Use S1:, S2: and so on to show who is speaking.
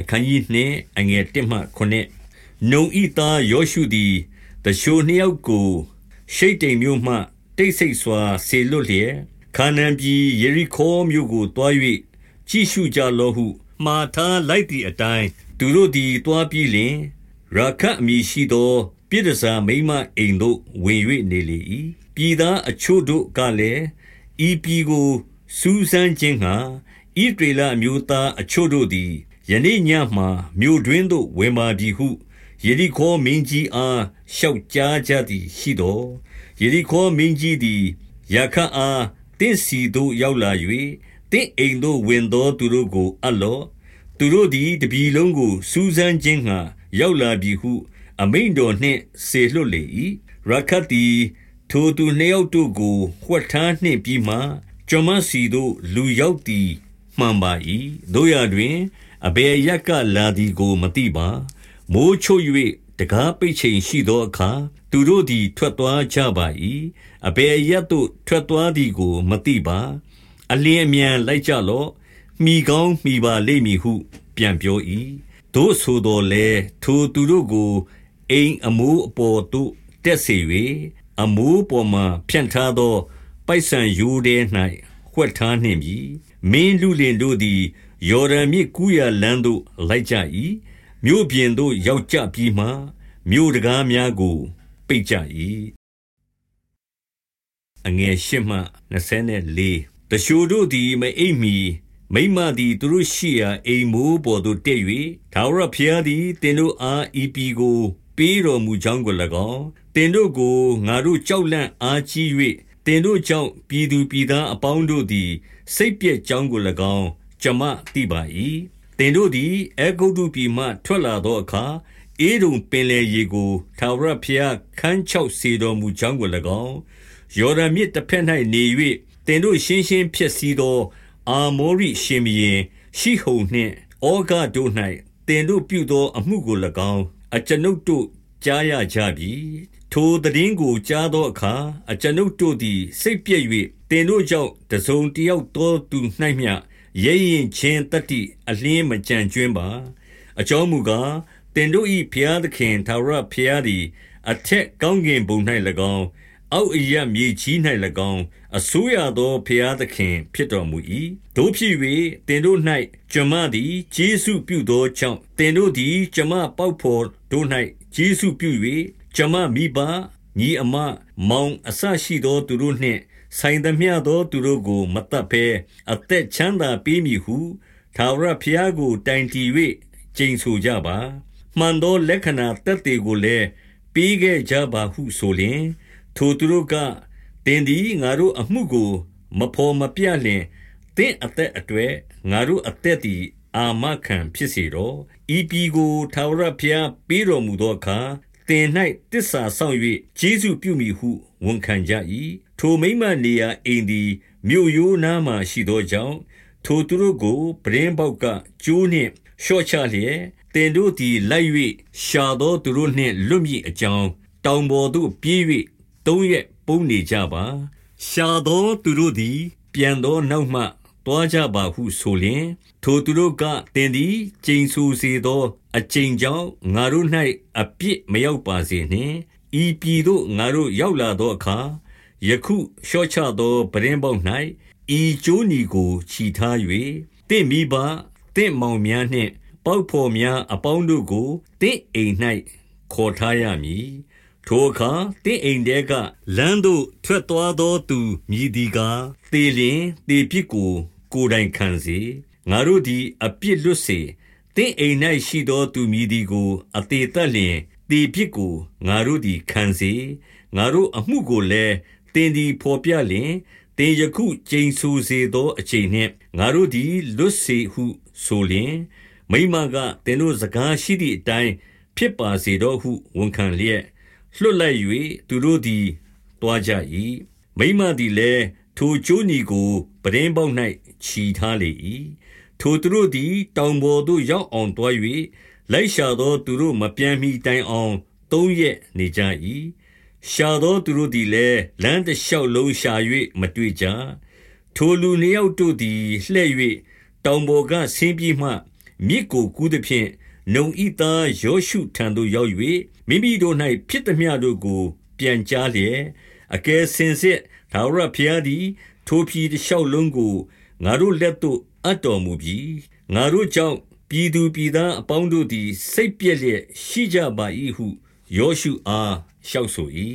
S1: အခန်းကြီးနှင့်အငယ်1မှ9နုံဤသားယောရှုသည်တရှိုနှစ်ယောက်ကိုရှိတ်တိမ်မြို့မှ တိတ်ဆိတ်စွာဆေလွတ်လျက်ခါနန်ပြည်ယေရိခေါမြို့ကိုတွား၍ကြည့်ရှုကြလောဟုမှားထားလိုက်သည့်အတိုင်းသူတို့သည်တွားပြီးလျှင်ရာခတ်အမည်ရှိသော ပြည်တစားမိမအိမ်သို့ဝင်၍နေလေ၏ပြည်သားအချို့တို့ကလည်းဤပြည်ကိုစူးစမ်းခြင်းငှာဣဒေလအမျိုးသားအချို့တို့သည် ယနေ့ညမှမြို့တွင်သို့ဝင်ပါပြီဟုယေရိခေါမင်းကြီးအားလျှောက်ကြားကြသည်ရှိသောယေရိခေါမင်းကြီးသည်ယခအားတင့်စီသို့ရောက်လာ၍တင့်အိမ်သို့ဝင်သောသူတို့ကိုအလော့သူတို့သည်တပြီလုံးကိုစူးစမ်းခြင်းငှာရောက်လာပြီဟု အမိန်တော်နှင့်ဆေလွတ်လေ၏ရခတ်သည်ထိုသူနှစ်ယောက်တို့ကိုဝှက်ထားနှင့်ပြီးမှကျွန်မစီတို့လူရောက်သည်မှန်ပါ၏တို့ရတွင် အဘယ်ရက်ကလာသည်ကို မသိပါမိုးချုပ်၍တကားပိတ်ချိန်ရှိသောအခါ သူတို့သည် ထွက်သွားကြပါ၏အဘယ်ရက်သို့ထွက်သွားသည်ကို မသိပါ အလင်းအမြန်လိုက်ကြလော့မိကောင်းမိပါလိမ့်မည်ဟု ပြန်ပြော၏တို့ဆိုတော်လဲထိုသူတို့ကိုအိမ်အမိုးအပေါ်သို့တက်စေ၍အမိုးပေါ်မှဖြန့်ထားသော ပိုက်ဆံရိုးတဲ၌ဝှက်ထားနှင့်ပြီမင်းလူလင်တို့သည် ယော်ဒန်မြစ်ကူးရာလမ်းသို့ လိုက်ကြ၏မြို့ပြင်သို့ ရောက်ကြပြီးမှ မြို့တကားများကို ပိတ်ကြ၏အငယ်၈မှ24တရှိုတို့သည် မအိပ်မီမိမသည် သူတို့ရှိရာ အိမ်မိုးပေါ်သို့ တက်၍သာဝရဖျားသည်တင်တို့အား ဤပီကို ပေးတော်မူကြောင်းကို၎င်းတင်တို့ကို ငါတို့ ကြောက်လန့်အားကြီး၍တင်တို့ကြောင့် ပြည်သူပြည်သားအပေါင်းတို့သည် စိတ်ပြည့်ကြောင်းကို၎င်း ကြမသိပါ၏တင်တို့သည်အေဂုတ်တုပြည်မှထွက်လာသောအခါအေဒုံပင်လေရေကိုသာဝရဖျားခန်းချောက်စေတော်မူကြောင်းကို၎င်းယော်ဒန်မြစ်တစ်ဖက်၌နေ၍တင်တို့ရှင်းရှင်းဖြစ်စည်းသော အာမောရိရှင်ဘီရင်ရှိဟုန်နှင့်ဩဃတို့၌တင်တို့ပြုသော အမှုကို၎င်းအကျွန်ုပ်တို့ကြားရကြပြီထိုသတင်းကိုကြားသောအခါအကျွန်ုပ်တို့သည် စိတ်ပြည့်၍တင်တို့ကြောင့်တစုံတယောက်သောသူ၌မျှ ရဲရင်ချင်းတတိအလင်းမကြံကျွင်းပါ အကြောင်းမူကားတင်တို့၏ဘုရားသခင်သာရဘုရားသည်အထက်ကောင်းကင်ဘုံ၌၎င်းအောက်အရမြေကြီး၌၎င်းအစိုးရသောဘုရားသခင် ဖြစ်တော်မူ၏တို့ဖြစ်၍တင်တို့၌ကျွန်မသည်ယေရှုပြုသောကြောင့်တင်တို့သည်ကျွန်မပေါက်ဖော်တို့၌ယေရှုပြု၍ကျွန်မမိဘညီအမမောင်အဆရှိသောသူတို့နှင့် ဆိုင်သမျှသောသူတို့ကို မတတ်ဘဲအသက်ချမ်းသာပေးမည်ဟုသာဝရဘုရားကို တိုင်တည်၍ကျိန်ဆိုကြပါမှန်သောလက္ခဏာတက်တေကိုလည်းပေးခဲ့ကြပါဟုဆိုလျင်ထိုသူတို့ကတင်သည်ငါတို့အမှုကို မဖော်မပြလျင်တင့်အသက်အတွေ့ငါတို့အသက်သည် အာမခံဖြစ်စေတော့ဤပြည်ကိုထာဝရဘုရားပေးတော်မူသောအခါ တင်၌တစ္ဆာဆောင်၍ဂျေစုပြုမိဟုဝန်ခံကြ၏ထိုမိမနေရာအိမ်သည်မြို့ရိုးနားမှရှိသောကြောင့်ထိုသူတို့ကိုပရင်ပေါက်ကကျိုးနှင့်လျှော့ချလျက်တင်တို့သည်လိုက်၍ရှာသောသူတို့နှင့်လွတ်မိအကြောင်းတောင်ပေါ်သို့ပြေး၍သုံးရက်ပုံနေကြပါရှာသောသူတို့သည် ပြန်သောနောက်မှ တွားကြပါဟုဆိုလျင်ထိုသူတို့ကတင်သည်ကျိန်ဆူစေသော အကျိန်ကြောင့်ငါတို့၌အပြစ်မရောက်ပါစေနှင့်ဤပြည်သို့ငါတို့ရောက်လာသောအခါယခုလျှော့ချသောပရင်ပေါက်၌ဤကျိုးနီကိုခြိထား၍တင့်မိဘတင့်မောင်များနှင့် ပေါက်ဖော်များအပေါင်းတို့ကိုတင့်အိမ်၌ခေါ်ထားရမည်ထိုအခါတင့်အိမ်တဲကလမ်းသို့ထွက်သွားသောသူမြည်သည်ကားသေလျင်သေပြစ်ကို ကိုယ်တိုင်ခံစေငါတို့သည် အပြစ်လွတ်စေတင့်အိမ်၌ရှိသောသူမြည်သည်ကို အသေးသက်လျင်သေပြစ်ကိုငါတို့သည်ခံစေငါတို့အမှုကိုလည်းတင်သည်ဖော်ပြလျင်တင်ယခုကျိန်ဆူစေသောအချိန်နှင့်ငါတို့သည်လွတ်စေဟုဆိုလျင်မိမကတင်တို့စကားရှိသည့်အတိုင်းဖြစ်ပါစေတော့ဟုဝန်ခံလျက်လွတ်လိုက်၍သူတို့သည်တွားကြ၏မိမသည်လည်းထိုကျိုးနီကို ပဒင်းပေါက်၌ခြီထားလေ၏ထိုသူတို့သည် တောင်ပေါ်သို့ရောက်အောင်တွား၍လိုက်ရှာသောသူတို့မပြန်မီတိုင်အောင်သုံးရက်နေကြ၏ရှာသောသူတို့သည်လည်းလမ်းတစ်လျှောက်လုံးရှာ၍မတွေ့ကြထိုလူနှစ်ယောက်တို့သည်လှဲ့၍တောင်ပေါ်ကဆင်းပြီးမှမြစ်ကိုကူးသဖြင့်နုံဤသားယောရှုထံသို့ရောက်၍မိမိတို့၌ဖြစ်သမျှတို့ကို ပြန်ကြားလျက်အကယ်စင်စစ်သာဝရဘုရားသည် ထိုပြည်တစ်လျှောက်လုံးကိုငါတို့လက်သို့အပ်တော်မူပြီးငါတို့ကြောင့်ပြည်သူပြည်သားအပေါင်းတို့သည် စိတ်ပြည့်လျက်ရှိကြပါ၏ဟုယောရှုအားလျှောက်ဆို၏